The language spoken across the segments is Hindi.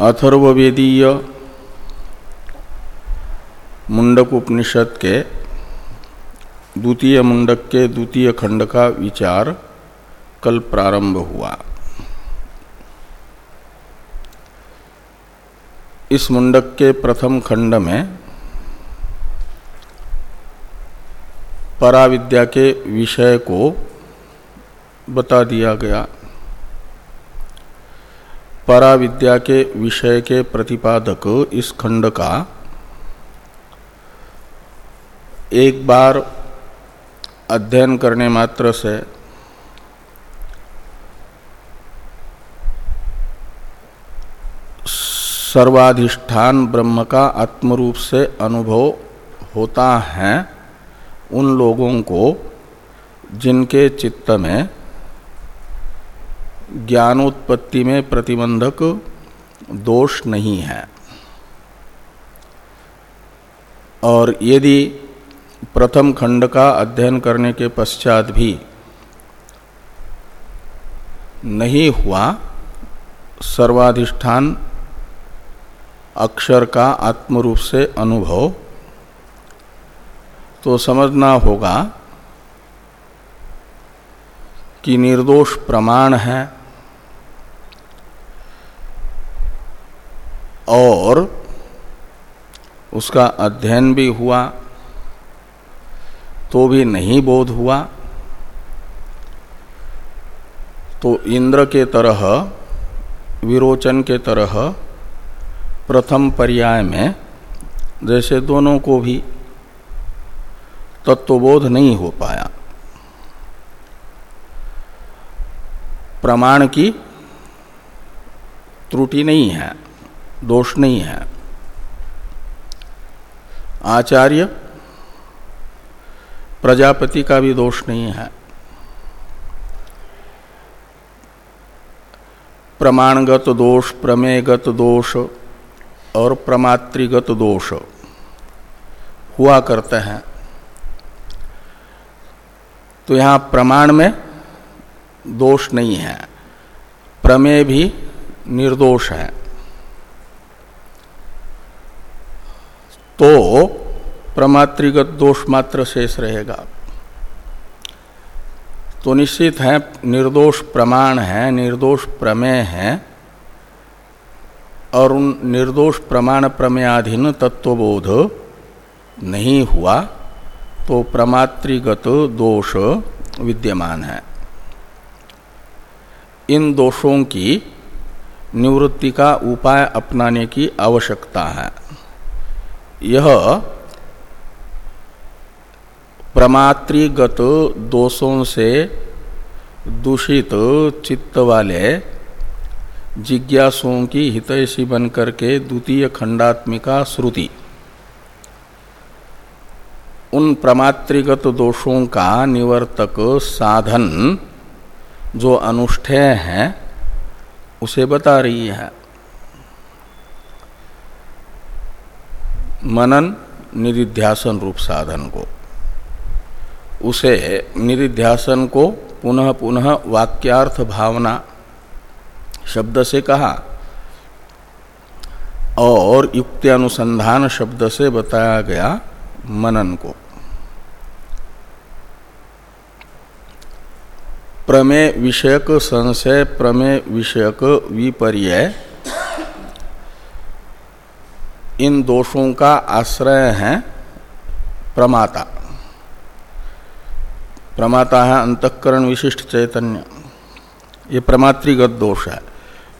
अथर्ववेदीय मुंडक उपनिषद के द्वितीय मुंडक के द्वितीय खंड का विचार कल प्रारंभ हुआ। इस मुंडक के प्रथम खंड में पराविद्या के विषय को बता दिया गया। पराविद्या के विषय के प्रतिपादक इस खंड का एक बार अध्ययन करने मात्र से सर्वाधिष्ठान ब्रह्म का आत्मरूप से अनुभव होता है उन लोगों को जिनके चित्त में ज्ञानोत्पत्ति में प्रतिबंधक दोष नहीं है। और यदि प्रथम खंड का अध्ययन करने के पश्चात भी नहीं हुआ, सर्वाधिष्ठान अक्षर का आत्मरूप से अनुभव तो समझना होगा कि निर्दोष प्रमाण है और उसका अध्ययन भी हुआ तो भी नहीं बोध हुआ तो इंद्र के तरह, विरोचन के तरह, प्रथम पर्याय में, जैसे दोनों को भी तत्वबोध नहीं हो पाया। प्रमाण की त्रुटि नहीं है। दोष नहीं है। आचार्य, प्रजापति का भी दोष नहीं है। प्रमाणगत दोष, प्रमेयगत दोष और प्रमातृगत दोष हुआ करते हैं। तो यहाँ प्रमाण में दोष नहीं है। प्रमेय भी निर्दोष है। तो प्रमातृगत दोष मात्र शेष रहेगा। तो निश्चित है, निर्दोष प्रमाण है, निर्दोष प्रमेय है, और उन निर्दोष प्रमाण प्रमेयाधीन तत्वबोध नहीं हुआ तो प्रमातृगत दोष विद्यमान है। इन दोषों की निवृत्ति का उपाय अपनाने की आवश्यकता है। यह प्रमातृगत दोषों से दूषित चित्त वाले जिज्ञासुओं की हितैषी बनकर के द्वितीय खंडात्मिका श्रुति। उन प्रमातृगत दोषों का निवर्तक साधन जो अनुष्ठेय है, उसे बता रही है। मनन निधिध्यासन रूप साधन को। उसे निधिध्यासन को पुनः पुनः वाक्यार्थ भावना शब्द से कहा और युक्त्यानुसंधान शब्द से बताया गया मनन को। प्रमेय विषयक संशय, प्रमेय विषयक विपर्य इन दोषों का आश्रय है प्रमाता। प्रमाता है अंतकरण विशिष्ट चैतन्य। ये प्रमातृगत दोष है।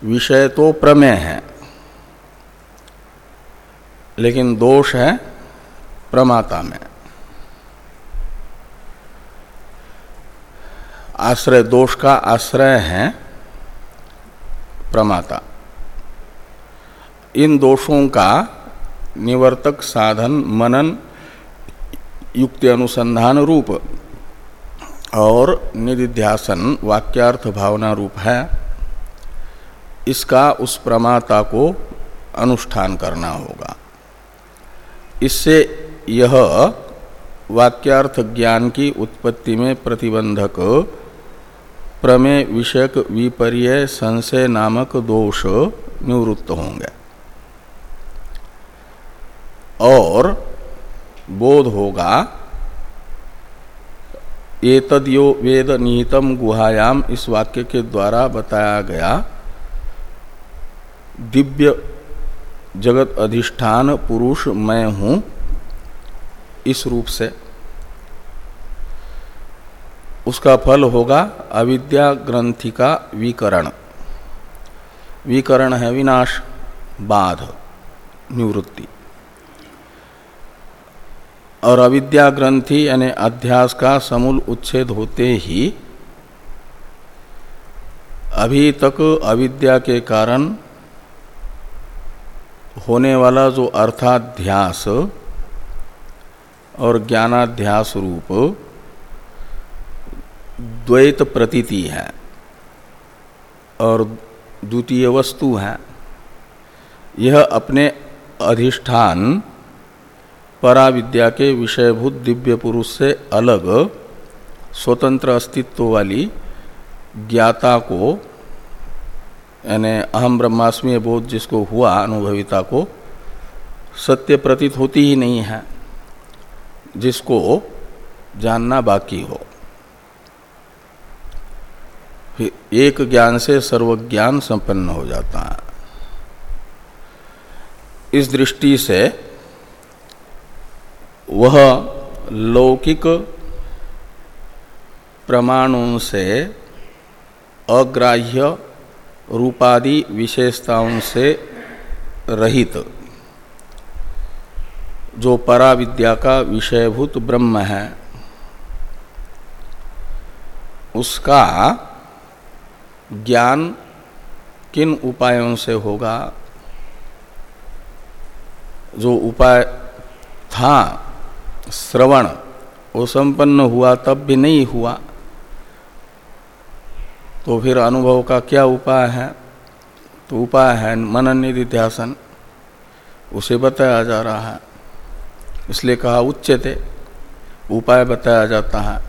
विषय तो प्रमेय है, लेकिन दोष है प्रमाता में। आश्रय, दोष का आश्रय है प्रमाता। इन दोषों का निवर्तक, साधन, मनन, युक्ति अनुसंधान रूप और निधिध्यासन वाक्यार्थ भावना रूप है। इसका उस प्रमाता को अनुष्ठान करना होगा। इससे यह वाक्यार्थ ज्ञान की उत्पत्ति में प्रतिबंधक प्रमेय विषयक विपर्य संशय नामक दोष निवृत्त होंगे। और बोध होगा। ये तदयो वेद निहितम गुहायाम इस वाक्य के द्वारा बताया गया। दिव्य जगत अधिष्ठान पुरुष मैं हूँ इस रूप से। उसका फल होगा अविद्या ग्रंथि का विकरण। विकरण है विनाश, बाध, निवृत्ति। और अविद्या ग्रंथि यानी अध्यास का समूल उच्छेद होते ही, अभी तक अविद्या के कारण होने वाला जो अर्थाध्यास और ज्ञानाध्यास रूप द्वैत प्रतीति है और द्वितीय वस्तु है, यह अपने अधिष्ठान पराविद्या के विषयभूत दिव्य पुरुष से अलग स्वतंत्र अस्तित्व वाली ज्ञाता को, यानी अहम ब्रह्मास्मी बोध जिसको हुआ अनुभविता को, सत्य प्रतीत होती ही नहीं है, जिसको जानना बाकी हो। एक ज्ञान से सर्वज्ञान संपन्न हो जाता है। इस दृष्टि से वह लौकिक प्रमाणों से, अग्राह्य रूपादि विशेषताओं से रहित, जो पराविद्या का विषयभूत ब्रह्म है। उसका ज्ञान किन उपायों से होगा? जो उपाय था श्रवण, वो संपन्न हुआ, तब भी नहीं हुआ। तो फिर अनुभव का क्या उपाय है? तो उपाय है मनन निधिध्यासन। उसे बताया जा रहा है। इसलिए कहा उच्चते उपाय बताया जाता है।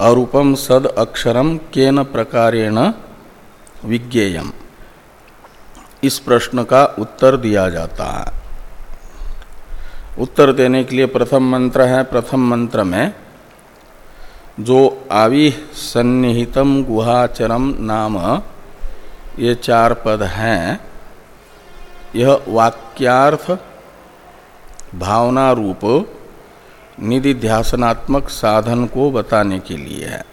अरूपम सद अक्षरम केन प्रकारेण विज्ञेयम। इस प्रश्न का उत्तर दिया जाता है। उत्तर देने के लिए प्रथम मंत्र है, प्रथम मंत्र में, जो आवि गुहाचरम नाम, ये चार पद हैं। यह वाक्यार्थ भावना रूप निधिध्यासनात्मक साधन को बताने के लिए है।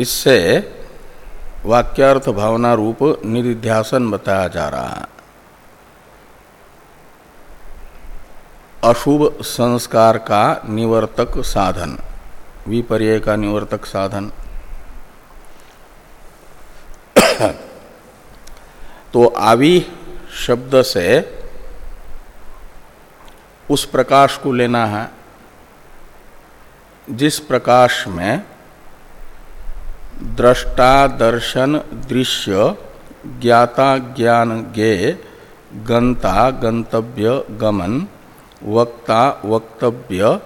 इससे वाक्यार्थ भावना रूप निधिध्यासन बताया जा रहा है। अशुभ संस्कार का निवर्तक साधन। विपर्य का निवर्तक साधन। तो आवि शब्द से उस प्रकाश को लेना है, जिस प्रकाश में दृष्टा दर्शन दृश्य ज्ञाता ज्ञान गे गंता गंतव्य गमन वक्ता, वक्तव्य,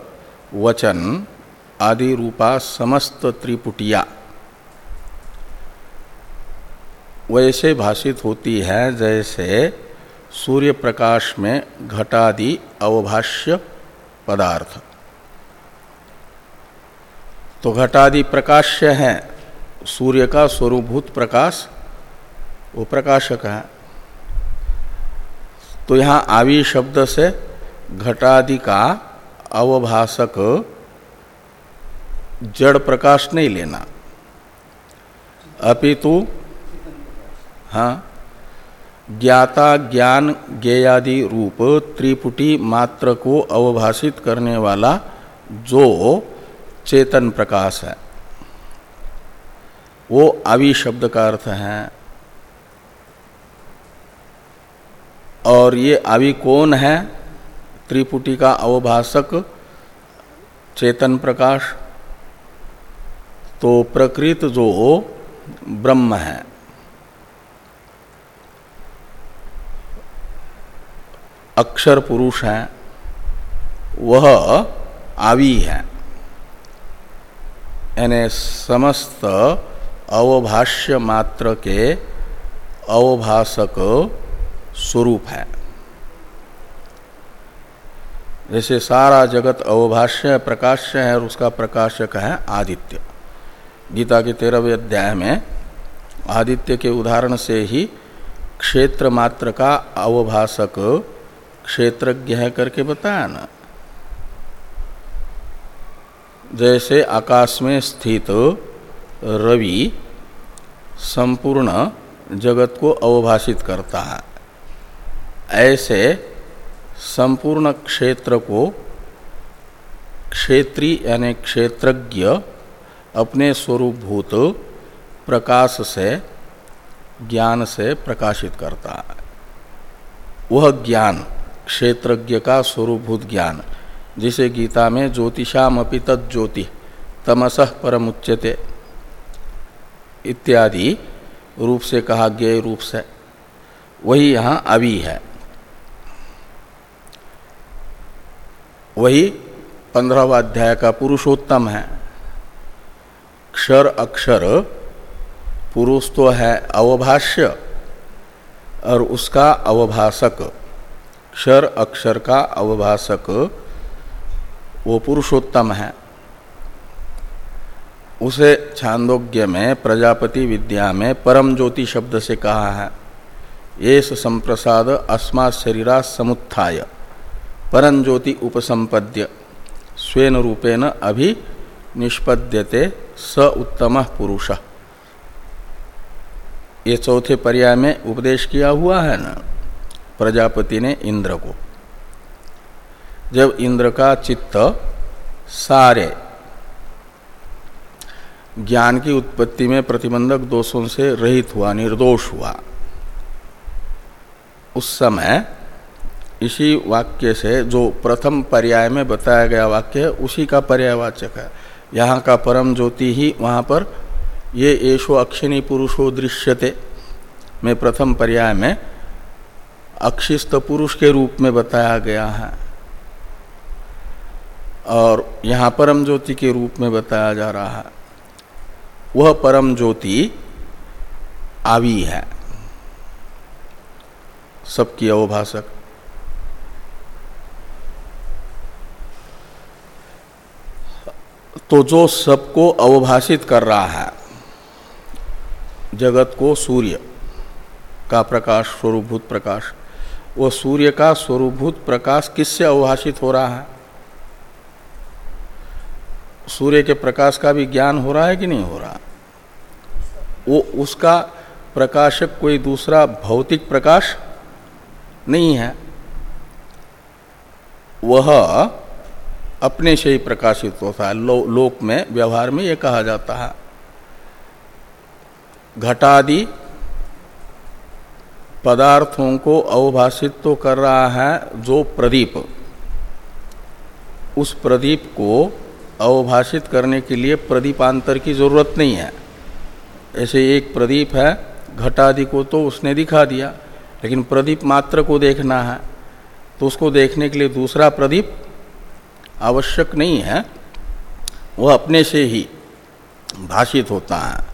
वचन आदि रूपा समस्त त्रिपुटिया। वैसे भाषित होती है जैसे सूर्य प्रकाश में घटादि अवभाष्य पदार्थ। तो घटादि प्रकाश्य है, सूर्य का स्वरूभूत प्रकाश, वो प्रकाशक है। तो यहाँ आवी शब्द से घटादि का अवभाषक जड़ प्रकाश नहीं लेना। अपितु हाँ ज्ञाता, ज्ञान, ज्ञेयादि रूप त्रिपुटी मात्र को अवभाषित करने वाला जो चेतन प्रकाश है। वो आवि शब्द का अर्थ है। और ये आवि कौन है? त्रिपुटी का अवभाषक चेतन प्रकाश तो प्रकृत जो ब्रह्म है। अक्षर पुरुष है, वह आवि है। यानी समस्त अवभाष्य मात्र के अवभाषक स्वरूप है। जैसे सारा जगत अवभाष्य प्रकाश्य है और उसका प्रकाशक है आदित्य। गीता के तेरहवें अध्याय में आदित्य के उदाहरण से ही क्षेत्र मात्र का अवभाषक क्षेत्रज्ञ है करके बताया ना। जैसे आकाश में स्थित रवि संपूर्ण जगत को अवभाषित करता है, ऐसे संपूर्ण क्षेत्र को क्षेत्री यानी क्षेत्रज्ञ अपने स्वरूपभूत प्रकाश से, ज्ञान से प्रकाशित करता है। वह ज्ञान, क्षेत्रज्ञ का स्वरूपभूत ज्ञान, जिसे गीता में ज्योतिषाम अपि तज्ज्योति, तमस परमुच्यते इत्यादि रूप से कहा गए रूप से, वही यहाँ अभी है। वही पंद्रहवा अध्याय का पुरुषोत्तम है। क्षर अक्षर, पुरुष तो है अवभाष्य और उसका अवभाषक, क्षर अक्षर का अवभाषक, वो पुरुषोत्तम है। उसे छांदोग्य में, प्रजापति विद्या में परम ज्योति शब्द से कहा है। ये संप्रसाद अस्मा शरीरा समुत्थाय। परम ज्योति उपसंपद्य स्वेन रूपेण अभि निष्पद्यते स उत्तम पुरुष। ये चौथे पर्याय में उपदेश किया हुआ है ना? प्रजापति ने इंद्र को। जब इंद्र का चित्त सारे ज्ञान की उत्पत्ति में प्रतिबंधक दोषों से रहित हुआ, निर्दोष हुआ, उस समय इसी वाक्य से जो प्रथम पर्याय में बताया गया वाक्य है, उसी का पर्यायवाचक है। यहाँ का परम ज्योति ही वहाँ पर, ये येषो अक्षिणी पुरुषो दृश्यते, में प्रथम पर्याय में अक्षिस्त पुरुष के रूप में बताया गया है। और यहाँ परम ज्योति के रूप में बताया जा रहा है। वह परम ज्योति आवी है। सबकी अवभाषक तो जो सबको अवभाषित कर रहा है, जगत को सूर्य का प्रकाश, स्वरूपभूत प्रकाश, वो सूर्य का स्वरूपभूत प्रकाश किससे अवभाषित हो रहा है? सूर्य के प्रकाश का भी ज्ञान हो रहा है कि नहीं हो रहा? वो उसका प्रकाशक कोई दूसरा भौतिक प्रकाश नहीं है। वह अपने से ही प्रकाशित होता है। लो, लोक में व्यवहार में ये कहा जाता है। घटादि पदार्थों को अवभाषित तो कर रहा है जो प्रदीप। उस प्रदीप को अवभाषित करने के लिए प्रदीपांतर की ज़रूरत नहीं है। ऐसे एक प्रदीप है घटादि को तो उसने दिखा दिया लेकिन प्रदीप मात्र को देखना है। तो उसको देखने के लिए दूसरा प्रदीप आवश्यक नहीं है, वह अपने से ही भाषित होता है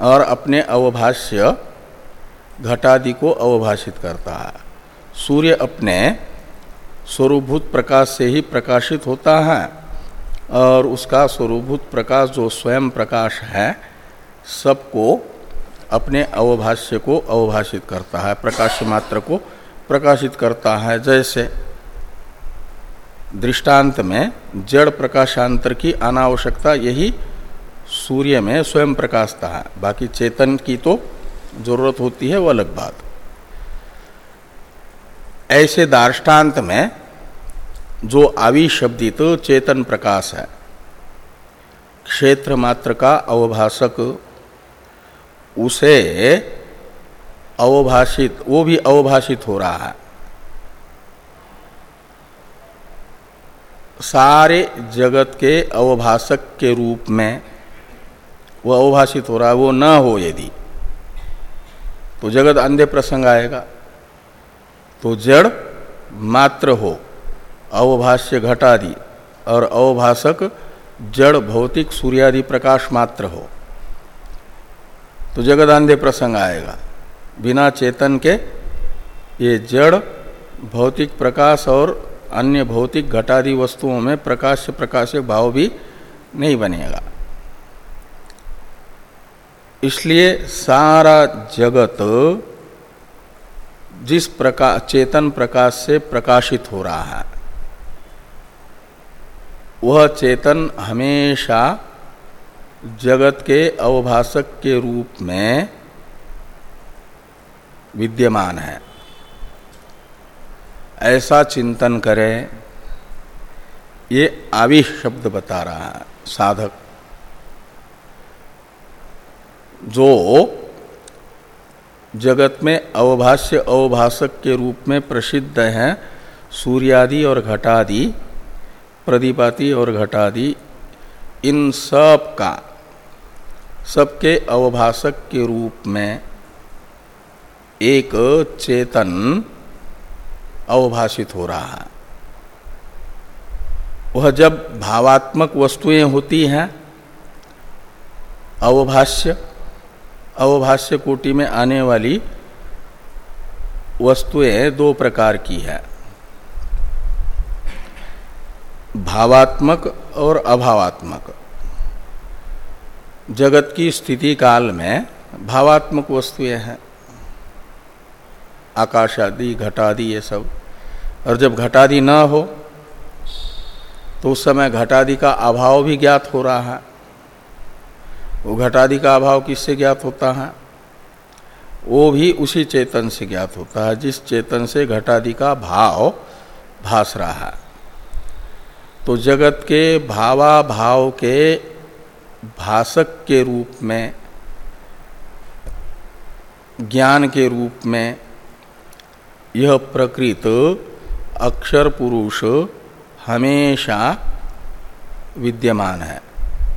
और अपने अवभाष्य घटादि को अवभाषित करता है। सूर्य अपने स्वरूभूत प्रकाश से ही प्रकाशित होता है और उसका स्वरूभूत प्रकाश जो स्वयं प्रकाश है, सबको अपने अवभाष्य को अवभाषित करता है, प्रकाश मात्र को प्रकाशित करता है, जैसे दृष्टांत में जड़ प्रकाशांतर की अनावश्यकता यही सूर्य में स्वयं प्रकाशता है। बाकी चेतन की तो ज़रूरत होती है, वो अलग बात। ऐसे दार्ष्टान्त में जो आविशब्दित चेतन प्रकाश है, क्षेत्र मात्र का अवभाषक, उसे अवभाषित, वो भी अवभाषित हो रहा है। सारे जगत के अवभाषक के रूप में वो अवभाषित हो रहा है, वो न हो यदि तो जगत अंधे प्रसंग आएगा। तो जड़ मात्र हो, अवभाष्य घटादि, और अवभाषक जड़ भौतिक सूर्यादि प्रकाश मात्र हो तो जगत अंधे प्रसंग आएगा। बिना चेतन के ये जड़, भौतिक प्रकाश और अन्य भौतिक घटादि वस्तुओं में प्रकाश से प्रकाश भाव भी नहीं बनेगा। इसलिए सारा जगत जिस प्रकाश चेतन प्रकाश से प्रकाशित हो रहा है, वह चेतन हमेशा जगत के अवभाषक के रूप में विद्यमान है। ऐसा चिंतन करें। ये आविश शब्द बता रहा है, साधक। जो जगत में अवभाष्य अवभाषक के रूप में प्रसिद्ध हैं, सूर्यादि और घटादि प्रदीपादि और घटादि, इन सब का, सबके अवभाषक के रूप में एक चेतन अवभाषित हो रहा है। वह जब भावात्मक वस्तुएँ होती हैं, अवभाष्य अवभाष्य कोटि में आने वाली वस्तुएँ दो प्रकार की है। भावात्मक और अभावात्मक। जगत की स्थिति काल में भावात्मक वस्तुएँ हैं। आकाश आदि घटादि ये सब। और जब घटादि न हो तो उस समय घटादि का अभाव भी ज्ञात हो रहा है। वो घटादि का अभाव किससे ज्ञात होता है? वो भी उसी चेतन से ज्ञात होता है, जिस चेतन से घटादि का भाव भास रहा है। तो जगत के भावा भाव के भाषक के रूप में, ज्ञान के रूप में यह प्रकृत अक्षर पुरुष हमेशा विद्यमान है,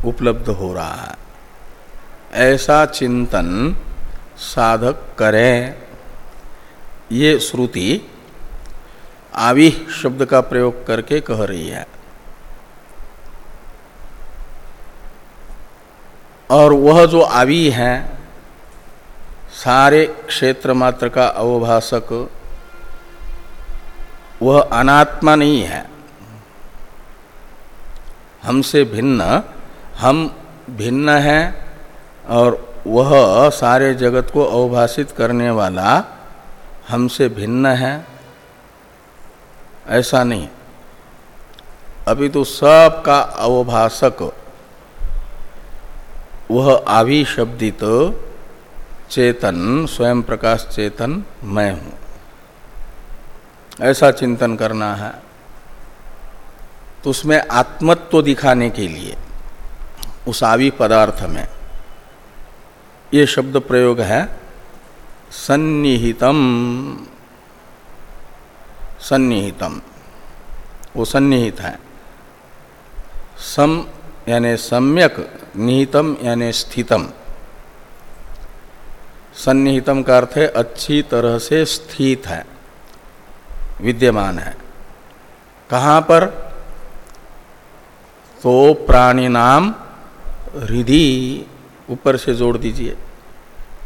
उपलब्ध हो रहा है। ऐसा चिंतन साधक करें। ये श्रुति आवि शब्द का प्रयोग करके कह रही है। और वह जो आवि है, सारे क्षेत्र मात्र का अवभाषक वह अनात्मा नहीं है। हमसे भिन्न, हम भिन्न हैं और वह सारे जगत को अवभाषित करने वाला हमसे भिन्न है। ऐसा नहीं। अभी तो सब का अवभाषक, वह आभि शब्दित चेतन, स्वयं प्रकाश चेतन मैं हूँ। ऐसा चिंतन करना है तो उसमें आत्मत्व दिखाने के लिए, उस आवि पदार्थ में, ये शब्द प्रयोग है, सन्निहितम। सन्निहितम। वो सन्निहित है। सम यानी सम्यक, निहितम यानी स्थितम। सन्निहितम का अर्थ है, अच्छी तरह से स्थित है। विद्यमान है। कहाँ पर? तो प्राणी नाम हृदय ऊपर से जोड़ दीजिए।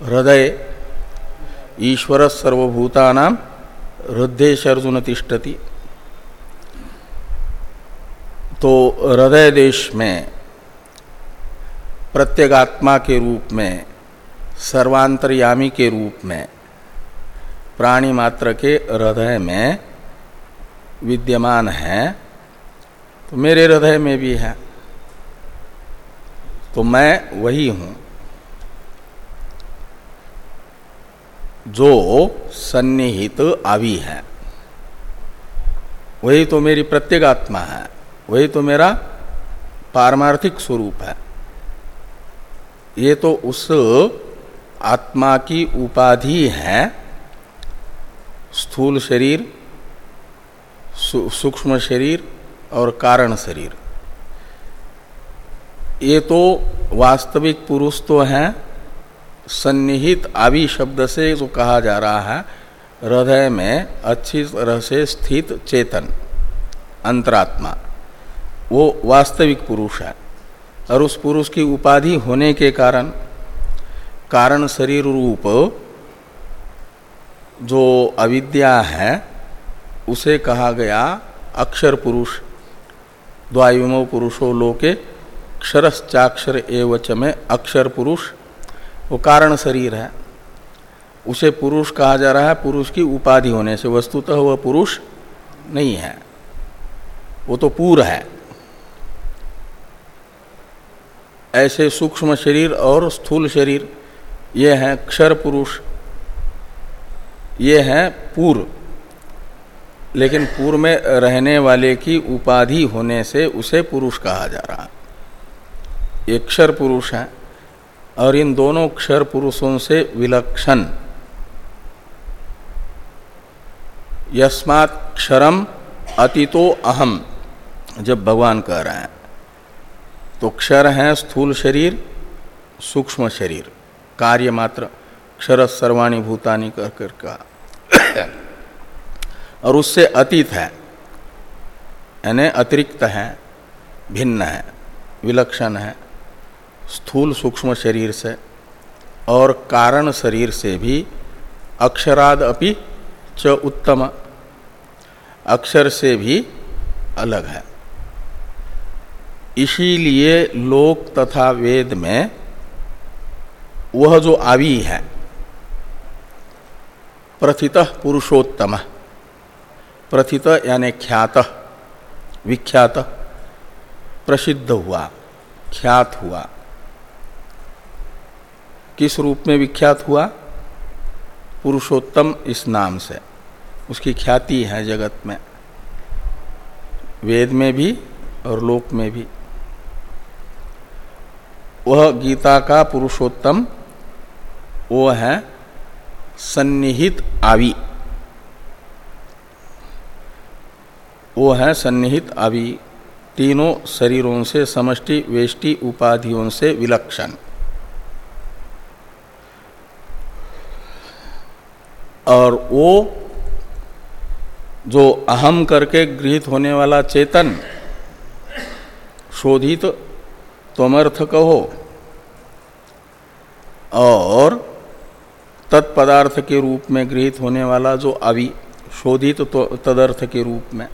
हृदय ईश्वर सर्वभूता नाम हृदय अर्जुन तिष्ठति। तो हृदय देश में, प्रत्येगात्मा के रूप में, सर्वांतरयामी के रूप में प्राणी मात्र के हृदय में विद्यमान है तो मेरे हृदय में भी है। तो मैं वही हूँ जो सन्निहित आवि है। वही तो मेरी प्रत्येगात्मा है, वही तो मेरा पारमार्थिक स्वरूप है। ये तो उस आत्मा की उपाधि है स्थूल शरीर सूक्ष्म शरीर और कारण शरीर। ये तो वास्तविक पुरुष तो है, सन्निहित आवि शब्द से जो कहा जा रहा है, हृदय में अच्छी तरह से स्थित चेतन, अंतरात्मा, वो वास्तविक पुरुष है। और उस पुरुष की उपाधि होने के कारण कारण शरीर रूप जो अविद्या है, उसे कहा गया अक्षर पुरुष। द्वायुमो पुरुषो लोके क्षरश्चाक्षर एवच में अक्षर पुरुष। वो कारण शरीर है। उसे पुरुष कहा जा रहा है, पुरुष की उपाधि होने से। वस्तुतः वह पुरुष नहीं है। वो तो पूर है। ऐसे सूक्ष्म शरीर और स्थूल शरीर, ये हैं क्षर पुरुष। ये हैं पूर्व लेकिन पूर्व में रहने वाले की उपाधि होने से उसे पुरुष कहा जा रहा ये क्षर पुरुष है और इन दोनों क्षर पुरुषों से विलक्षण। यस्मात् क्षरम अतितो अहम, जब भगवान कह रहे हैं। तो क्षर है स्थूल शरीर, सूक्ष्म शरीर, कार्य मात्र। क्षर सर्वाणी भूतानी कर कर का और उससे अतीत है, यानी अतिरिक्त है, भिन्न है, विलक्षण है, स्थूल सूक्ष्म शरीर से और कारण शरीर से भी अक्षराद अपि च उत्तम, अक्षर से भी अलग है। इसीलिए लोक तथा वेद में वह जो आवी है प्रथित पुरुषोत्तम। प्रथित यानि ख्यात, विख्यात, प्रसिद्ध हुआ, ख्यात हुआ। किस रूप में विख्यात हुआ? पुरुषोत्तम इस नाम से। उसकी ख्याति है जगत में, वेद में भी और लोक में भी। वह गीता का पुरुषोत्तम, वो है सन्निहित आवी। वो है सन्निहित आवि। तीनों शरीरों से समष्टि, वेष्टि, उपाधियों से विलक्षण। और वो जो अहम करके गृहित होने वाला चेतन, शोधित तमर्थ कहो। और तत्पदार्थ के रूप में गृहित होने वाला जो अवि, शोधित तो तदर्थ के रूप में,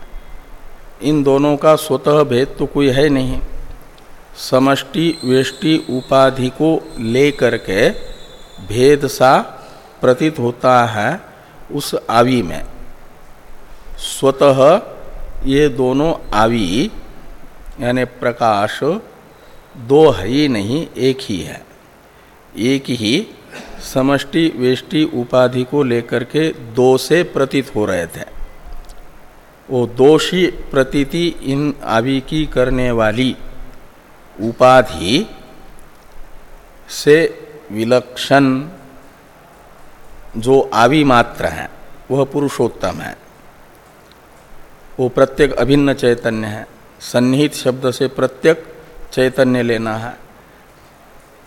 इन दोनों का स्वतः भेद तो कोई है नहीं। समष्टि वेष्टि उपाधि को लेकर के भेद सा प्रतीत होता है उस आवि में। स्वतः ये दोनों आवि यानी प्रकाश, दो है ही नहीं, एक ही है। एक ही समष्टि, वेष्टि, उपाधि को लेकर के दो से प्रतीत हो रहे थे। वो दोषी प्रतीति इन आवी की करने वाली उपाधि से विलक्षण जो आवी मात्र है, वह पुरुषोत्तम है। वो प्रत्येक अभिन्न चैतन्य है। सन्निहित शब्द से प्रत्येक चैतन्य लेना है,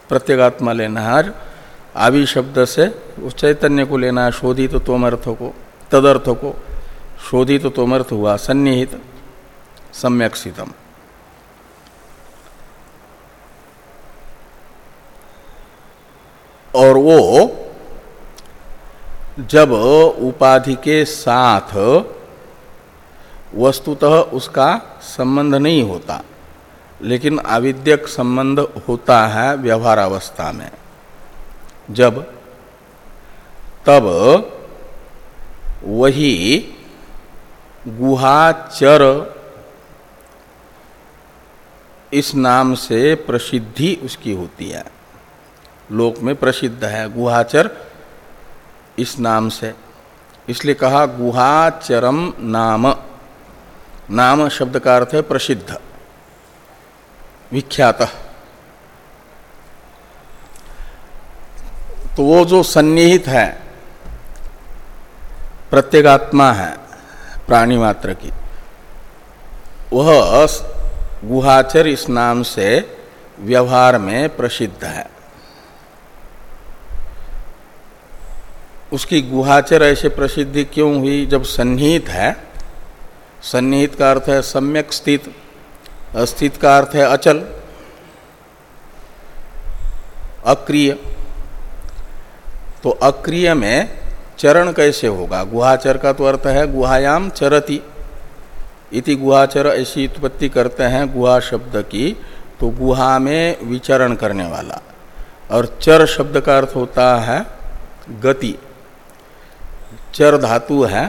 प्रत्येगात्मा लेना है। आवि शब्द से उस चैतन्य को लेना है, शोधित तो तोमर्थ को, तदर्थ को। शोधित तो तोमर्थ हुआ, सन्निहित सम्यक सितम और वो जब उपाधि के साथ वस्तुतः उसका संबंध नहीं होता, लेकिन आविद्यक संबंध होता है व्यवहार अवस्था में। जब, तब वही गुहाचर इस नाम से प्रसिद्धि उसकी होती है। लोक में प्रसिद्ध है गुहाचर इस नाम से। इसलिए कहा गुहाचरम नाम। नाम शब्द का अर्थ है प्रसिद्ध, विख्यात। तो वो जो सन्निहित है प्रत्येगात्मा है, प्राणी मात्र की, वह गुहाचर इस नाम से व्यवहार में प्रसिद्ध है। उसकी गुहाचर ऐसे प्रसिद्धि क्यों हुई? जब सन्निहित है, सन्निहित का अर्थ है सम्यक स्थित, अस्थित का अर्थ है अचल, अक्रिय। तो अक्रिय में चरण कैसे होगा? गुहाचर का तो अर्थ है गुहायाम चरती। इति गुहाचर ऐसी उत्पत्ति करते हैं गुहा शब्द की तो गुहा में विचरण करने वाला। और चर शब्द का अर्थ होता है गति। चर धातु है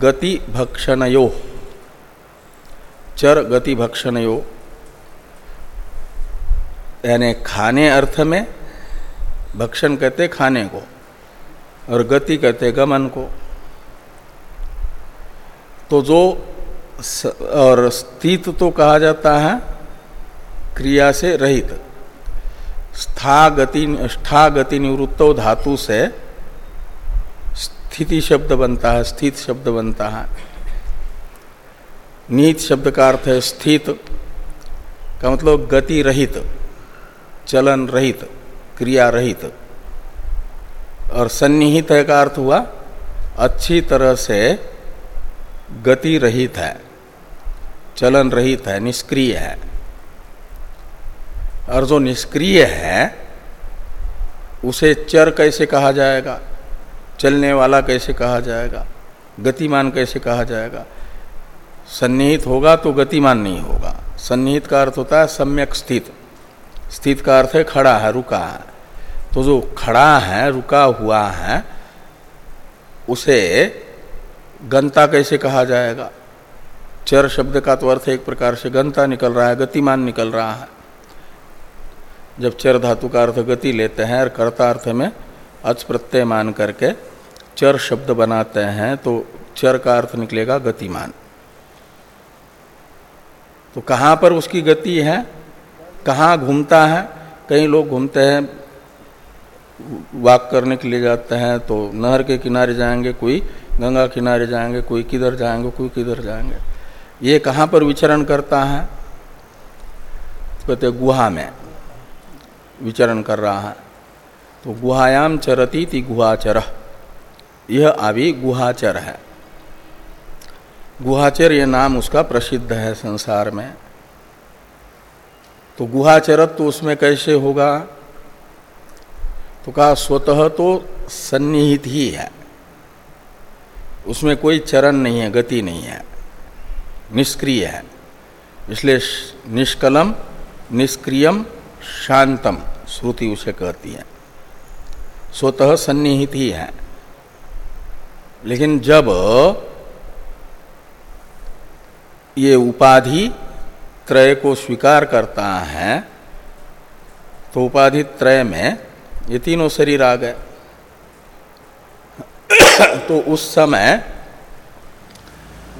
गति भक्षणयो। चर गति भक्षणयो। यानी खाने अर्थ में भक्षण कहते खाने को और गति कहते गमन को। तो जो और स्थित तो कहा जाता है क्रिया से रहित। स्था गति स्था गति निवृत्तो धातु से स्थिति शब्द बनता है, स्थित शब्द बनता है। नीत शब्द का अर्थ है स्थित, का मतलब गति रहित, चलन रहित। क्रिया रहित। और सन्निहित का अर्थ हुआ, अच्छी तरह से गति रहित है, चलन रहित है, निष्क्रिय है। और जो निष्क्रिय है, उसे चर कैसे कहा जाएगा? चलने वाला कैसे कहा जाएगा? गतिमान कैसे कहा जाएगा? सन्निहित होगा तो गतिमान नहीं होगा। सन्निहित का अर्थ होता है सम्यक स्थित। स्थित का अर्थ है खड़ा है, रुका है। तो जो खड़ा है, रुका हुआ है, उसे गंता कैसे कहा जाएगा? चर शब्द का तो अर्थ एक प्रकार से गंता निकल रहा है, गतिमान निकल रहा है। जब चर धातु का अर्थ गति लेते हैं और कर्ता अर्थ में अच प्रत्यय मान करके चर शब्द बनाते हैं तो चर का अर्थ निकलेगा गतिमान। तो कहाँ पर उसकी गति है? कहाँ घूमता है? कई लोग घूमते हैं वाक करने के लिए जाते हैं तो नहर के किनारे जाएँगे, कोई गंगा किनारे जाएँगे, कोई किधर जाएँगे, कोई किधर जाएँगे। ये कहाँ पर विचरण करता है? कहते तो गुहा में विचरण कर रहा है। तो गुहायाम चरती थी गुहाचर। यह अभी गुहाचर है। गुहाचर यह नाम उसका प्रसिद्ध है संसार में। तो गुहाचरत तो उसमें कैसे होगा? तो कहा, स्वतः तो सन्निहित ही है। उसमें कोई चरण नहीं है, गति नहीं है। निष्क्रिय है। इसलिए निष्कलम, निष्क्रियम, शांतम श्रुति उसे कहती है। स्वतः सन्निहित ही है। लेकिन जब ये उपाधि त्रय को स्वीकार करता है तो उपाधि त्रय में ये तीनों शरीर आ गए। तो उस समय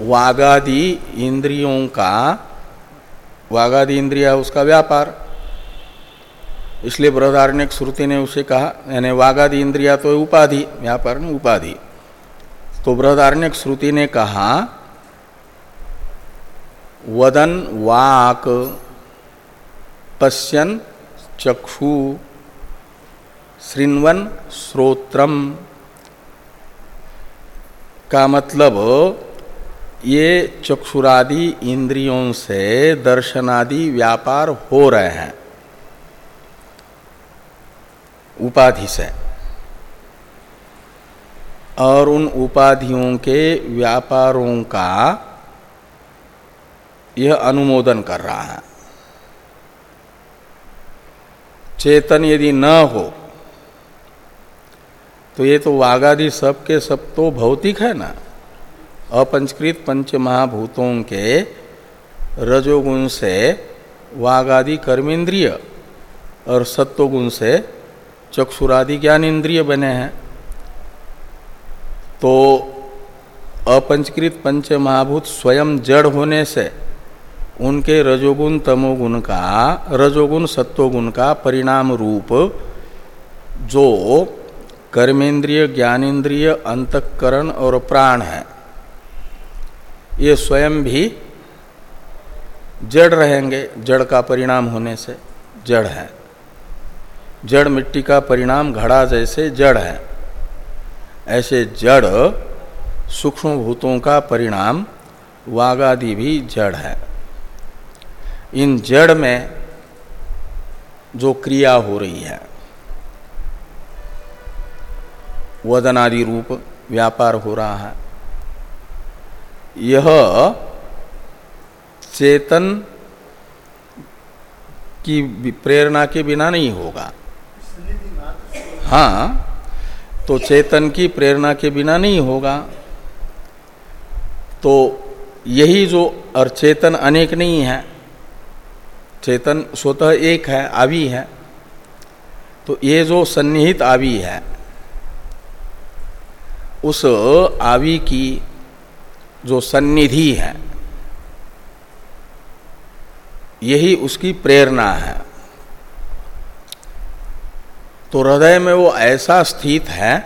वागादि इंद्रियों का, वागादि इंद्रिया उसका व्यापार। इसलिए बृहदारण्य श्रुति ने उसे कहा, यानी वागादि इंद्रिया तो उपाधि, व्यापार नहीं, उपाधि। तो बृहदारण्य श्रुति ने कहा, वदन वाक पश्यन चक्षु श्रृण्वन श्रोत्रम। का मतलब ये चक्षुरादि इंद्रियों से दर्शनादि व्यापार हो रहे हैं। उपाधि से। और उन उपाधियों के व्यापारों का यह अनुमोदन कर रहा है। चेतन यदि न हो तो ये तो वाघादि सब के सब तो भौतिक है ना। अपंचकृत पंच महाभूतों के रजोगुण से वाघादि कर्मेंद्रिय और सत्वगुण से चक्षुरादि ज्ञान इंद्रिय बने हैं। तो अपंचकृत पंच महाभूत स्वयं जड़ होने से उनके रजोगुण तमोगुण का, रजोगुण सत्वगुण का परिणाम रूप जो कर्मेंद्रिय ज्ञानेन्द्रिय अंतकरण और प्राण है। ये स्वयं भी जड़ रहेंगे। जड़ का परिणाम होने से जड़ है। जड़ मिट्टी का परिणाम घड़ा जैसे जड़ है। ऐसे जड़ सूक्ष्म भूतों का परिणाम वागादि भी जड़ है। इन जड़ में जो क्रिया हो रही है वदनादि रूप व्यापार हो रहा है। यह चेतन की प्रेरणा के बिना नहीं होगा। हाँ तो चेतन की प्रेरणा के बिना नहीं होगा। तो यही जो, और चेतन अनेक नहीं है। चेतन स्वतः एक है, आवी है। तो ये जो सन्निहित आवी है उस आवि की जो सन्निधि है, यही उसकी प्रेरणा है। तो हृदय में वो ऐसा स्थित है,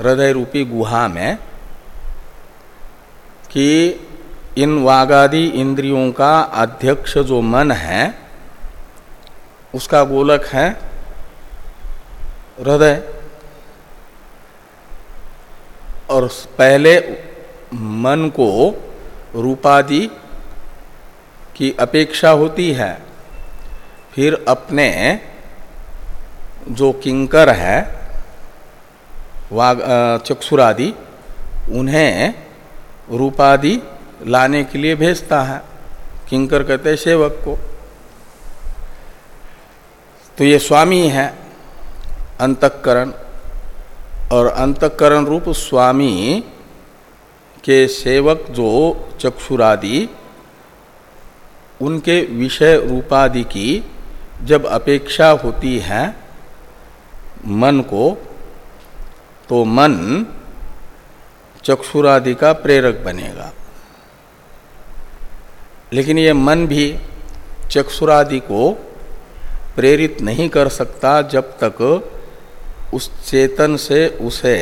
हृदय रूपी गुहा में, कि इन वागादि इंद्रियों का अध्यक्ष जो मन है, उसका गोलक है हृदय। और पहले मन को रूपादि की अपेक्षा होती है। फिर अपने जो किंकर है, वाग चक्षुरादि, उन्हें रूपादि लाने के लिए भेजता है। किंकर कहते हैं सेवक को। तो ये स्वामी है, अंतकरण। और अंतकरण रूप स्वामी के सेवक जो चक्षुरादि, उनके विषय रूपादि की जब अपेक्षा होती है मन को तो मन चक्षुरादि का प्रेरक बनेगा। लेकिन ये मन भी चक्षुरादि को प्रेरित नहीं कर सकता जब तक उस चेतन से उसे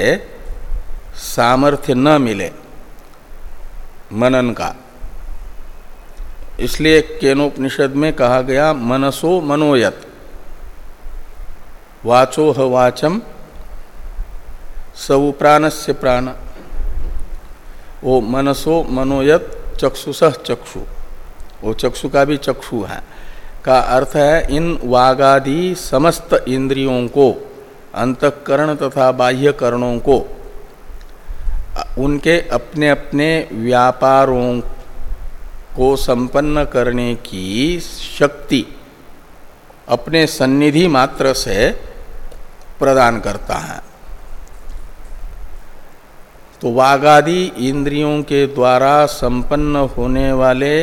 सामर्थ्य न मिले मनन का। इसलिए केनोपनिषद में कहा गया, मनसो मनोयत, वाचो ह वाचम प्राण से प्राण। वो मनसो मनोयत चक्षुष चक्षु। वो चक्षु का भी चक्षु है। का अर्थ है, इन वागादि समस्त इंद्रियों को अंतकरण तथा बाह्य करणों को, उनके अपने अपने व्यापारों को संपन्न करने की शक्ति अपने सन्निधि मात्र से प्रदान करता है। तो वागादि इंद्रियों के द्वारा संपन्न होने वाले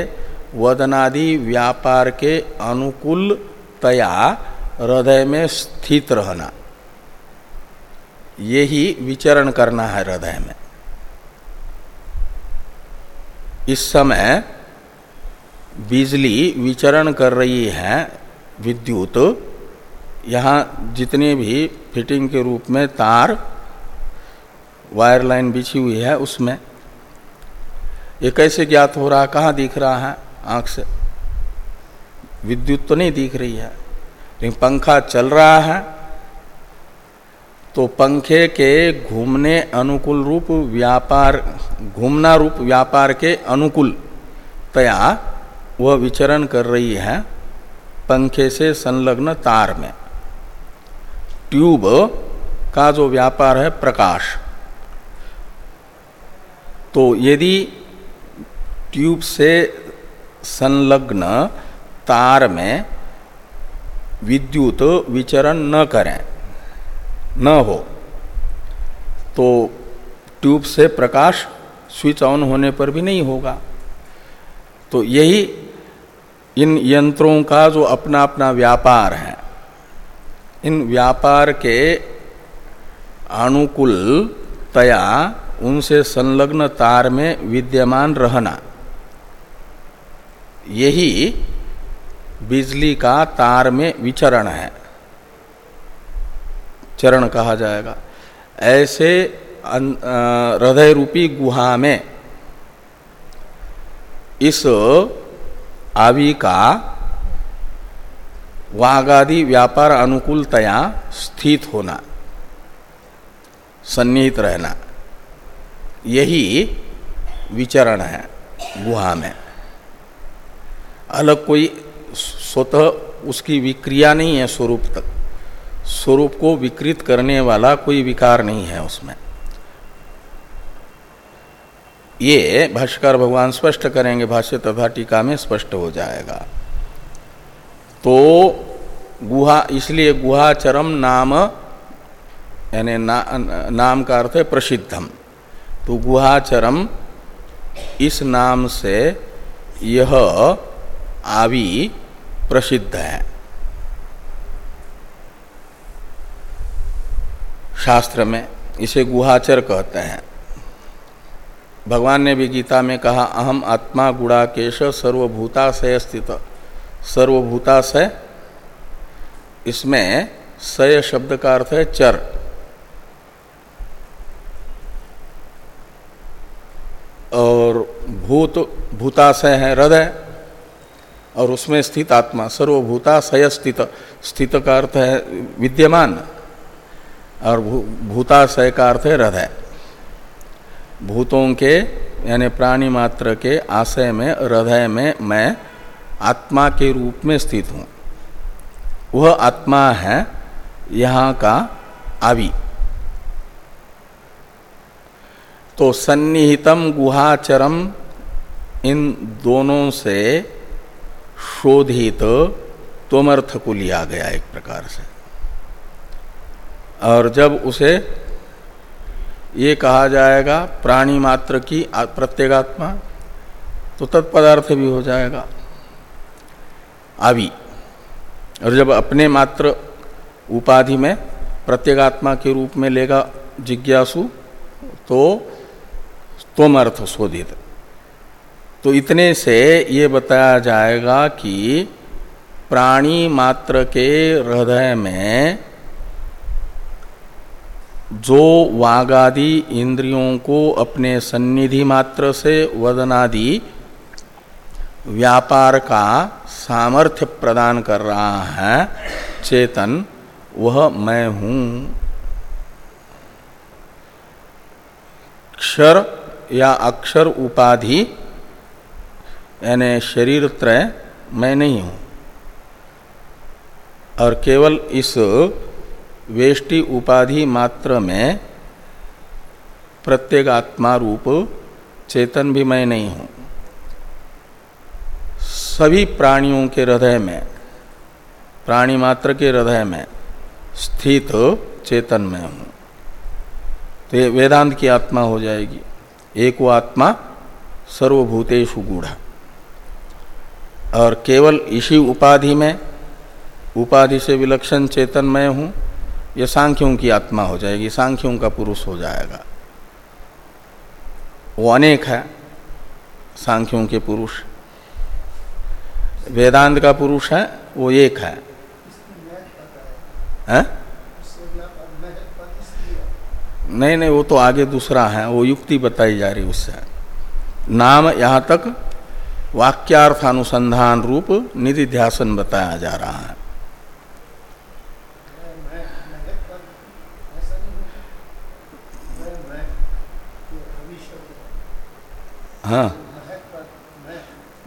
वदनादि व्यापार के अनुकूल तया हृदय में स्थित रहना। यही विचरण करना है हृदय में। इस समय बिजली विचरण कर रही है, विद्युत, यहाँ जितने भी फिटिंग के रूप में तार वायर लाइन बिछी हुई है उसमें। ये कैसे ज्ञात हो रहा है कहाँ दिख रहा है आँख से? विद्युत तो नहीं दिख रही है, लेकिन पंखा चल रहा है तो पंखे के घूमने अनुकूल रूप व्यापार, घूमना रूप व्यापार के अनुकूल। तया, वह विचरण कर रही है पंखे से संलग्न तार में। ट्यूब का जो व्यापार है प्रकाश। तो यदि ट्यूब से संलग्न तार में विद्युत विचरण न करें न हो तो ट्यूब से प्रकाश स्विच ऑन होने पर भी नहीं होगा। तो यही इन यंत्रों का जो अपना अपना व्यापार है, इन व्यापार के अनुकूल तया उनसे संलग्न तार में विद्यमान रहना, यही बिजली का तार में विचरण है। चरण कहा जाएगा। ऐसे हृदय रूपी गुहा में इस आवि का वागादि व्यापार अनुकूलतया स्थित होना, सन्निहित रहना, यही विचरण है गुहा में। अलग कोई स्वतः उसकी विक्रिया नहीं है स्वरूप तक। स्वरूप को विकृत करने वाला कोई विकार नहीं है उसमें। ये भाष्कर भगवान स्पष्ट करेंगे भाष्य तथा टीका में स्पष्ट हो जाएगा। तो गुहा इसलिए गुहाचरम नाम यानी ना, नाम का अर्थ है प्रसिद्धम। तो गुहाचरम इस नाम से यह आवि प्रसिद्ध है। शास्त्र में इसे गुहाचर कहते हैं। भगवान ने भी गीता में कहा, अहम आत्मा गुड़ाकेश सर्वभूताशय स्थित। सर्वभूताशय, इसमें सय शब्द का अर्थ है चर। और भूत, भूताशय है हृदय, और उसमें स्थित आत्मा सर्वभूताशय स्थित। स्थित का अर्थ है विद्यमान। और भू, भूताशय का अर्थ है हृदय। भूतों के यानी प्राणी मात्र के आशय में हृदय में मैं आत्मा के रूप में स्थित हूँ। वह आत्मा है यहाँ का आवि। तो सन्निहितम गुहाचरम इन दोनों से शोधित तोमर्थ को लिया गया एक प्रकार से। और जब उसे ये कहा जाएगा, प्राणी मात्र की प्रत्येगात्मा तो तत्पदार्थ भी हो जाएगा। आवी। और जब अपने मात्र उपाधि में प्रत्येगात्मा के रूप में लेगा जिज्ञासु तो तुम अर्थ शोधित। तो इतने से ये बताया जाएगा कि प्राणी मात्र के हृदय में जो वागादि इंद्रियों को अपने सन्निधि मात्र से वदनादि व्यापार का सामर्थ्य प्रदान कर रहा है, चेतन, वह मैं हूँ। क्षर या अक्षर उपाधि, यानी शरीर त्रय, मैं नहीं हूँ। और केवल इस वेष्टि उपाधि मात्र में प्रत्येक आत्मा रूप चेतन भी मैं नहीं हूँ। सभी प्राणियों के हृदय में, प्राणी मात्र के हृदय में स्थित चेतन में हूँ। तो वेदांत की आत्मा हो जाएगी। एक वो आत्मा सर्वभूतेषु गूढ़। और केवल इसी उपाधि में, उपाधि से विलक्षण चेतन मैं हूँ। ये सांख्यों की आत्मा हो जाएगी सांख्यों का पुरुष हो जाएगा। वो अनेक है सांख्यों के पुरुष। वेदांत का पुरुष है वो एक है, है? नहीं नहीं वो तो आगे दूसरा है वो युक्ति बताई जा रही उससे। नाम यहाँ तक वाक्यार्थानुसंधान रूप निधि ध्यासन बताया जा रहा है। हाँ।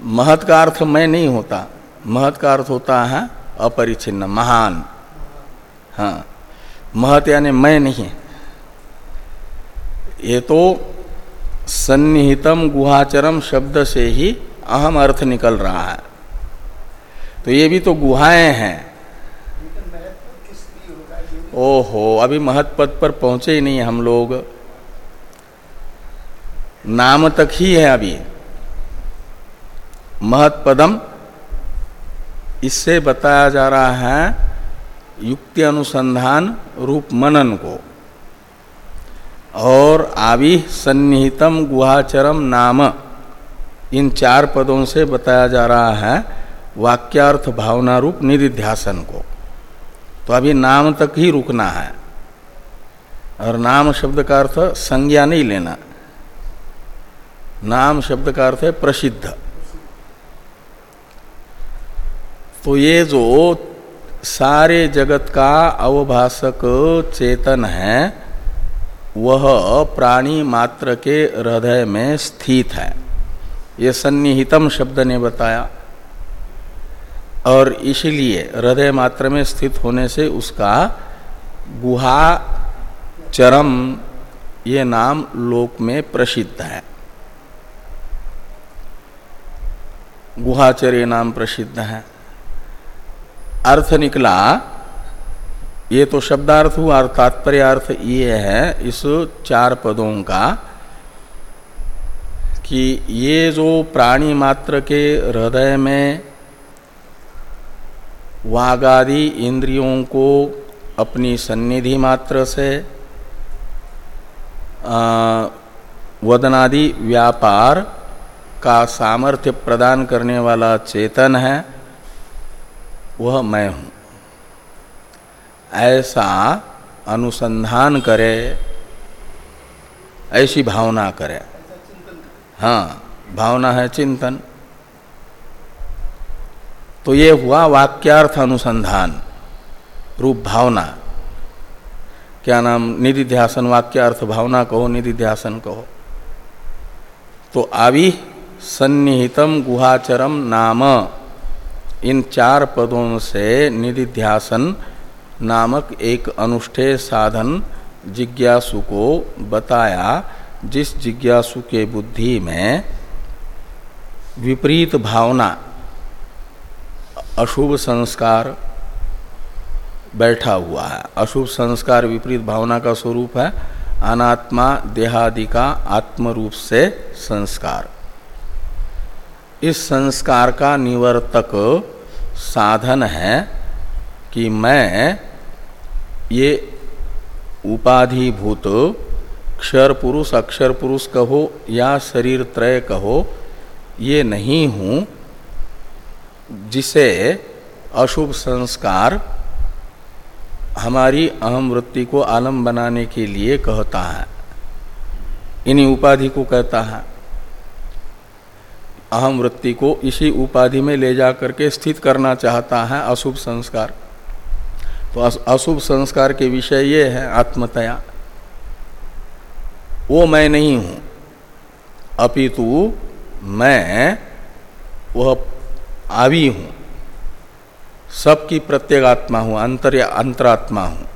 महत का अर्थ मैं नहीं होता। महत का अर्थ होता है अपरिचिन्न, महान। हाँ। महत यानी मैं नहीं। ये तो सन्निहितम गुहाचरम शब्द से ही अहम अर्थ निकल रहा है। तो ये भी तो गुहाएँ हैं। ओहो, अभी महत पद पर पहुँचे ही नहीं हम लोग। नाम तक ही है अभी। महत्पदम इससे बताया जा रहा है युक्ति अनुसंधान रूप मनन को। और आवि सन्निहितम गुहाचरम नाम, इन चार पदों से बताया जा रहा है वाक्यार्थ भावना रूप निधिध्यासन को। तो अभी नाम तक ही रुकना है। और नाम शब्द का अर्थ संज्ञा नहीं लेना। नाम शब्द का अर्थ है प्रसिद्ध। तो ये जो सारे जगत का अवभाषक चेतन है, वह प्राणी मात्र के हृदय में स्थित है। ये सन्निहितम शब्द ने बताया। और इसलिए हृदय मात्र में स्थित होने से उसका गुहा चरम, ये नाम लोक में प्रसिद्ध है। गुहाचर्य नाम प्रसिद्ध। है अर्थ निकला, ये तो शब्दार्थ हुआ तात्पर्य अर्थ ये है इस चार पदों का, कि ये जो प्राणी मात्र के हृदय में वागादि इंद्रियों को अपनी सन्निधि मात्र से वदनादि व्यापार का सामर्थ्य प्रदान करने वाला चेतन है, वह मैं हूँ। ऐसा अनुसंधान करे, ऐसी भावना करे। हाँ भावना है चिंतन। तो ये हुआ वाक्यार्थ अनुसंधान, रूप भावना। क्या नाम? निधि ध्यासन वाक्यार्थ भावना कहो निधि ध्यासन कहो। तो आवि सन्निहितम गुहाचरम नाम। इन चार पदों से निधिध्यासन नामक एक अनुष्ठेय साधन जिज्ञासु को बताया, जिस जिज्ञासु के बुद्धि में विपरीत भावना, अशुभ संस्कार बैठा हुआ है। अशुभ संस्कार विपरीत भावना का स्वरूप है, अनात्मा देहादि का आत्म रूप से संस्कार। इस संस्कार का निवर्तक साधन है कि मैं ये उपाधिभूत क्षर पुरुष, अक्षर पुरुष कहो या शरीर त्रय कहो, ये नहीं हूँ, जिसे अशुभ संस्कार हमारी अहम वृत्ति को आलम बनाने के लिए कहता है। इन्हीं उपाधि को कहता है। अहम वृत्ति को इसी उपाधि में ले जा करके स्थित करना चाहता है अशुभ संस्कार। तो अशुभ संस्कार के विषय ये है आत्मतया। वो मैं नहीं हूँ। अपितु मैं वह आवी हूँ। सबकी प्रत्येगात्मा हूँ अंतर या अंतरात्मा हूँ।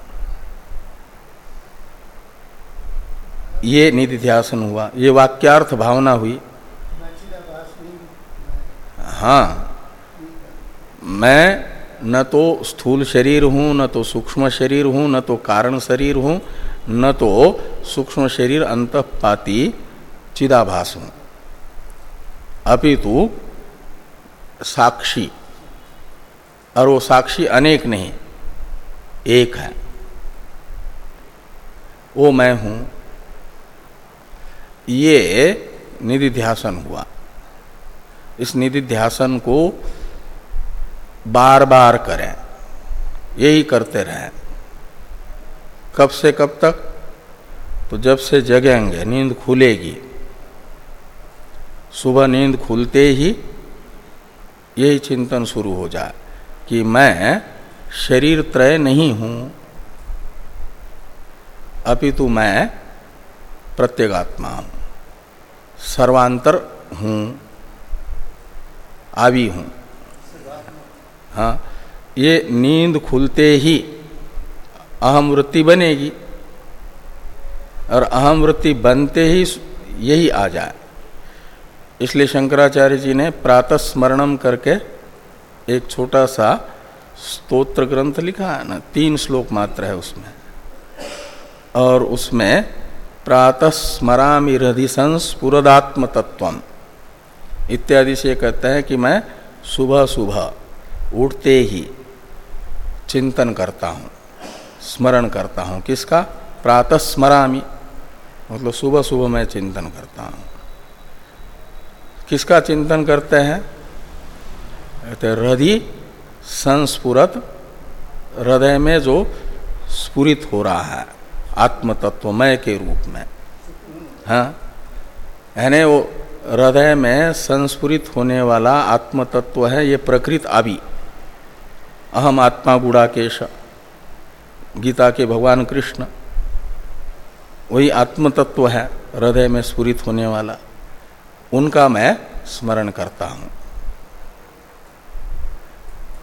ये निधिध्यासन हुआ, ये वाक्यार्थ भावना हुई। हाँ मैं न तो स्थूल शरीर हूँ, न तो सूक्ष्म शरीर हूँ, न तो कारण शरीर हूँ, न तो सूक्ष्म शरीर अंतपाती चिदाभास हूँ। अपितु साक्षी, और वो साक्षी अनेक नहीं, एक है। वो मैं हूँ। ये निधिध्यासन हुआ। इस निधिध्यासन को बार बार करें। यही करते रहें। कब से कब तक? तो जब से जगेंगे, नींद खुलेगी। सुबह नींद खुलते ही यही चिंतन शुरू हो जाए कि मैं शरीर त्रय नहीं हूँ। अपितु मैं प्रत्येगात्मा हूँ। सर्वांतर हूँ। आवी हूँ। हाँ ये नींद खुलते ही अहम वृत्ति बनेगी और अहम वृत्ति बनते ही यही आ जाए। इसलिए शंकराचार्य जी ने प्रातः स्मरणम करके एक छोटा सा स्तोत्र ग्रंथ लिखा है ना, तीन श्लोक मात्र है उसमें। और उसमें प्रातः स्मरामि हृदिशंस्पुरदात्म तत्व इत्यादि से कहते हैं कि मैं सुबह सुबह उठते ही चिंतन करता हूँ, स्मरण करता हूँ। किसका? प्रातः स्मरामि मतलब सुबह सुबह मैं चिंतन करता हूँ। किसका चिंतन करते हैं? कहते हृदय संस्फुरत, हृदय में जो स्फुरित हो रहा है, आत्मतत्वमय के रूप में। हाँ? यानी वो हृदय में संस्फुरित होने वाला आत्म तत्व है, ये प्रकृत आबी अहम आत्मा गुड़ाकेश, गीता के भगवान कृष्ण, वही आत्म तत्व है, हृदय में स्फुरित होने वाला। उनका मैं स्मरण करता हूँ।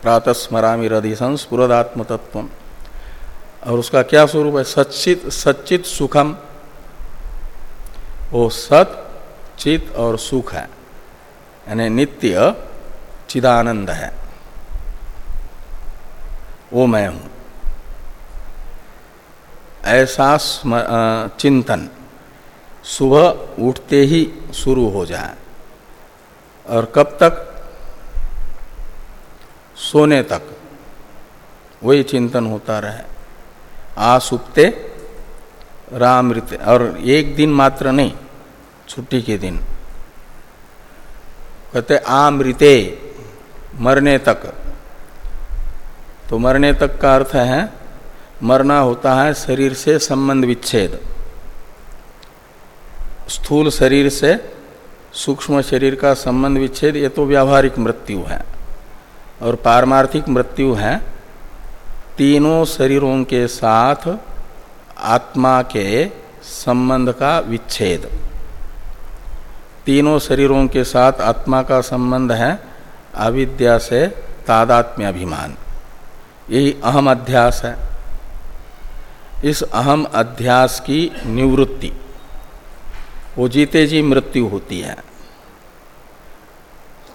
प्रातः स्मरामि हृदय संस्पुरदात्म तत्व और उसका क्या स्वरूप है? सच्चित सच्चित सुखम। वो सत चित और सुख है, यानी नित्य चिदानंद है। वो मैं हूँ। ऐसा चिंतन सुबह उठते ही शुरू हो जाए और कब तक? सोने तक। वही चिंतन होता रहे। आसुप्ते रामृत, और एक दिन मात्र नहीं छुट्टी के दिन। कहते आमृते मरने तक। तो मरने तक का अर्थ है, मरना होता है शरीर से संबंध विच्छेद। स्थूल शरीर से सूक्ष्म शरीर का संबंध विच्छेद, ये तो व्यावहारिक मृत्यु है। और पारमार्थिक मृत्यु है, तीनों शरीरों के साथ आत्मा के संबंध का विच्छेद। तीनों शरीरों के साथ आत्मा का संबंध है, अविद्या से तादात्म्य अभिमान यही अहम अध्यास है। इस अहम अध्यास की निवृत्ति, वो जीते जी मृत्यु होती है।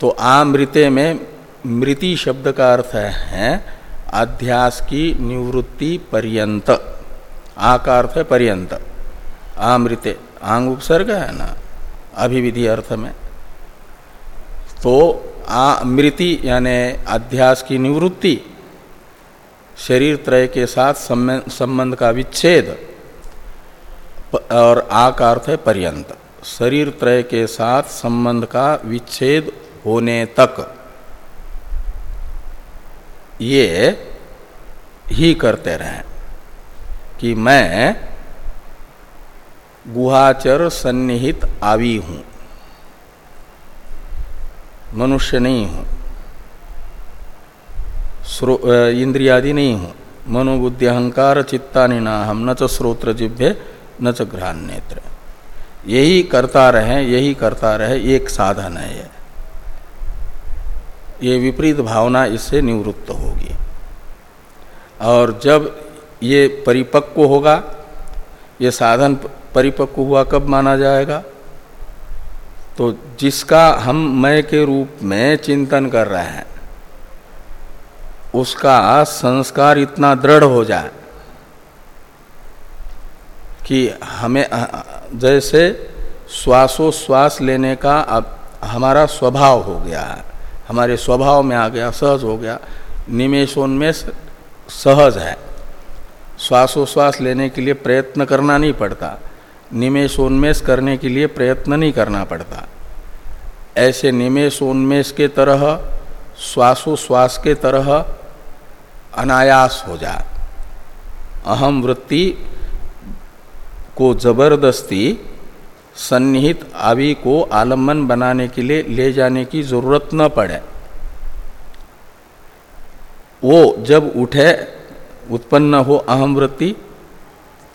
तो आमृते में मृति शब्द का अर्थ है, अध्यास की निवृत्ति पर्यंत। आ का अर्थ है पर्यंत। आमृते, आंग उपसर्ग है ना? अभिविधि अर्थ में। तो आ मृति यानी अध्यास की निवृत्ति, शरीर त्रय के साथ संबंध का विच्छेद और आ का अर्थ है पर्यंत। शरीर त्रय के साथ संबंध का विच्छेद होने तक। ये ही करते रहें कि मैं गुहाचर सन्निहित आवी हूँ। मनुष्य नहीं हूँ। इंद्रियादि नहीं हूँ। मनोबुद्धि, अहंकार, चित्ता निना हम न च श्रोत्र जिभ्य न च घ्राण नेत्र। यही करता रहे, यही करता रहे, एक साधन है ये ये विपरीत भावना इससे निवृत्त होगी। और जब ये परिपक्व होगा, ये साधन परिपक्व हुआ कब माना जाएगा? तो जिसका हम मय के रूप में चिंतन कर रहे हैं, उसका संस्कार इतना दृढ़ हो जाए कि हमें, जैसे श्वासोश्वास लेने का अब हमारा स्वभाव हो गया है, हमारे स्वभाव में आ गया, सहज हो गया निमेशोन्मेष सहज है। श्वासोश्वास लेने के लिए प्रयत्न करना नहीं पड़ता। निमेशोन्मेष करने के लिए प्रयत्न नहीं करना पड़ता। ऐसे निमेशोन्मेष के तरह, श्वासोश्वास के तरह अनायास हो जाए अहम वृत्ति को ज़बरदस्ती सन्निहित आवि को आलंबन बनाने के लिए ले जाने की ज़रूरत न पड़े। वो जब उठे, उत्पन्न हो अहम वृत्ति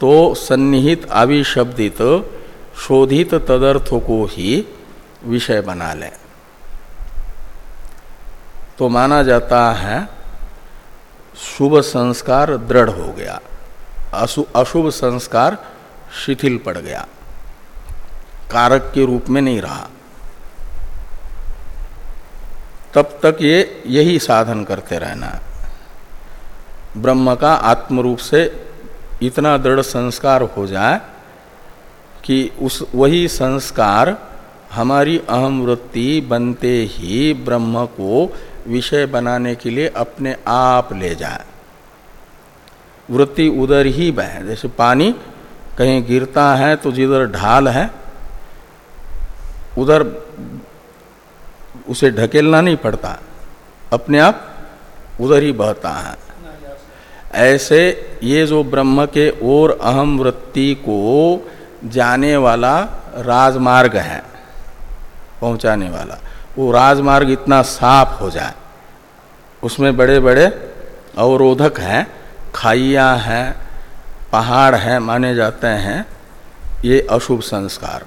तो सन्निहित आविशब्दित शोधित तदर्थ को ही विषय बना ले। तो माना जाता है, शुभ संस्कार दृढ़ हो गया अशुभ संस्कार शिथिल पड़ गया, कारक के रूप में नहीं रहा। तब तक ये, यही साधन करते रहना। ब्रह्म का आत्म रूप से इतना दृढ़ संस्कार हो जाए कि उस, वही संस्कार हमारी अहम वृत्ति बनते ही ब्रह्म को विषय बनाने के लिए अपने आप ले जाए। वृत्ति उधर ही बहे, जैसे पानी कहीं गिरता है तो जिधर ढाल है, उधर उसे ढकेलना नहीं पड़ता, अपने आप उधर ही बहता है। ऐसे ये जो ब्रह्म के ओर अहम वृत्ति को जाने वाला राजमार्ग है, पहुँचाने वाला। वो राजमार्ग इतना साफ़ हो जाए। उसमें बड़े बड़े अवरोधक हैं, खाइया हैं, पहाड़ हैं, माने जाते हैं, ये अशुभ संस्कार।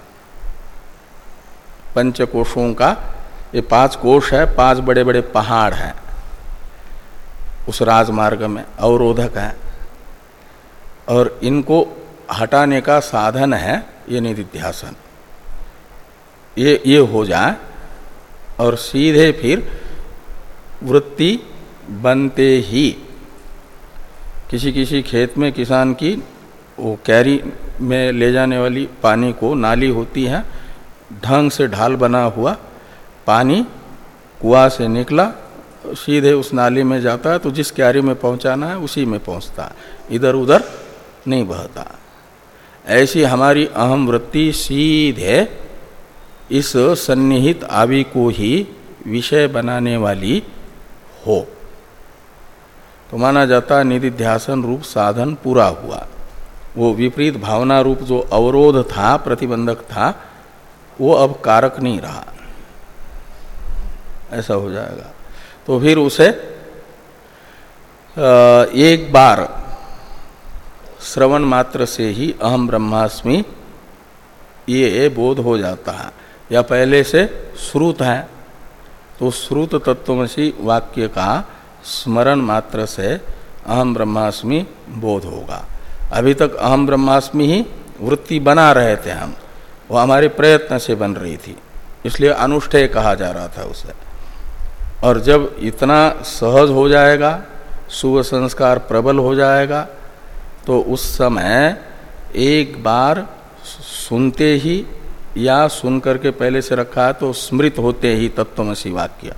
पंचकोशों का, ये पाँच कोष है, पाँच बड़े बड़े पहाड़ हैं। उस राजमार्ग में अवरोधक है। और इनको हटाने का साधन है ये निधिध्यासन। ये ये हो जाए और सीधे फिर वृत्ति बनते ही किसी किसी खेत में किसान की वो कैरी में ले जाने वाली पानी को नाली होती है, ढंग से ढाल बना हुआ पानी कुआ से निकला सीधे उस नाली में जाता है तो जिस क्यारी में पहुंचाना है, उसी में पहुँचता है। इधर उधर नहीं बहता। ऐसी हमारी अहम वृत्ति सीधे इस सन्निहित आवि को ही विषय बनाने वाली हो। तो माना जाता निधिध्यासन रूप साधन पूरा हुआ। वो विपरीत भावना रूप जो अवरोध था, प्रतिबंधक था, वो अब कारक नहीं रहा। ऐसा हो जाएगा। तो फिर उसे एक बार श्रवण मात्र से ही अहम ब्रह्मास्मि ये बोध हो जाता है। या पहले से श्रुत है तो श्रुत तत्वमसी वाक्य का स्मरण मात्र से अहम ब्रह्मास्मि बोध होगा। अभी तक अहम ब्रह्मास्मि ही वृत्ति बना रहे थे हम, वो हमारे प्रयत्न से बन रही थी, इसलिए अनुष्ठेय कहा जा रहा था उसे। और जब इतना सहज हो जाएगा, शुभ संस्कार प्रबल हो जाएगा तो उस समय एक बार सुनते ही या सुन करके पहले से रखा है तो स्मृत होते ही तत्वमसी वाक्य।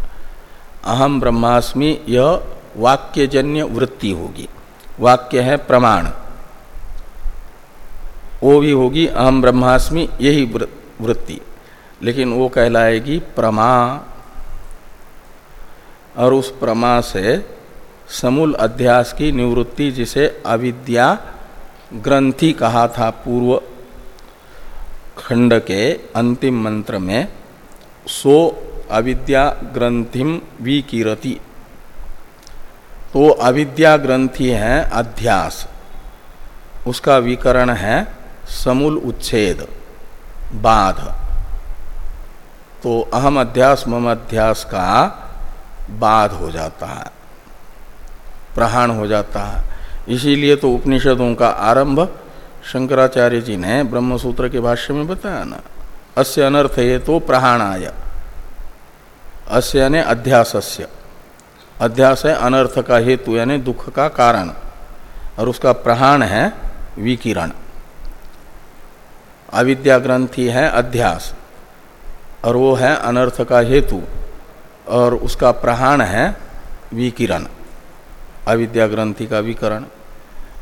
अहम ब्रह्मास्मि, यह वाक्यजन्य वृत्ति होगी। वाक्य है प्रमाण। वो भी होगी अहम ब्रह्मास्मि, यही वृत्ति। लेकिन वो कहलाएगी प्रमा। और उस प्रमा से समूल अध्यास की निवृत्ति जिसे अविद्या ग्रंथि कहा था पूर्व खंड के अंतिम मंत्र में, सो अविद्या ग्रंथिम विकीरति। तो अविद्या ग्रंथि है अध्यास। उसका विकरण है समूल उच्छेद, बाध। तो अहम अध्यास मम अध्यास का बाध हो जाता है, प्रहाण हो जाता है। इसीलिए तो उपनिषदों का आरंभ शंकराचार्य जी ने ब्रह्मसूत्र के भाष्य में बताया ना, अस्य अनर्थ ये तो प्रहाणाय, अस्य यानी अध्यासस्य। अध्यास है अनर्थ का हेतु यानी दुख का कारण, और उसका प्रहाण है विकिरण। अविद्या ग्रंथि है अध्यास, और वो है अनर्थ का हेतु। और उसका प्रहाण है विकिरण अविद्या ग्रंथि का विकरण।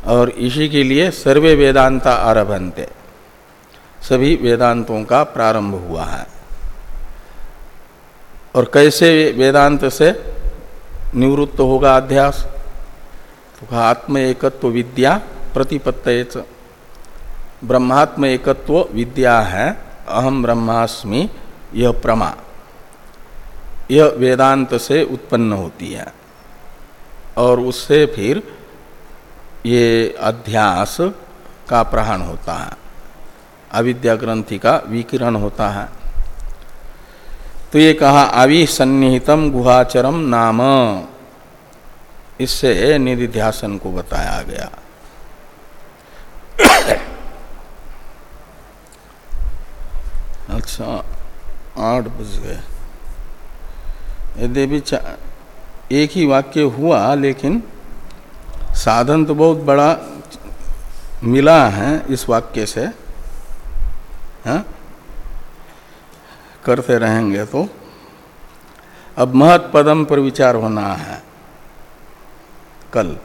और इसी के लिए सर्वे वेदांता आरभंते सभी वेदांतों का प्रारंभ हुआ है। और कैसे वेदांत से निवृत्त होगा अध्यास? तो आत्म एकत्व विद्या प्रतिपत्त ब्रह्मात्म एकत्व विद्या है अहम ब्रह्मास्मि, यह प्रमा। यह वेदांत से उत्पन्न होती है। और उससे फिर ये अध्यास का प्रहण होता है। अविद्या ग्रंथि का विकिरण होता है। तो ये कहा अविसन्निहितम गुहाचरम नाम। इससे निधिध्यासन को बताया गया। अच्छा आठ बज गए। यद्यपि एक ही वाक्य हुआ, लेकिन साधन तो बहुत बड़ा मिला है इस वाक्य से। हा? करते रहेंगे तो। अब महत्पदम पर विचार होना है। कल।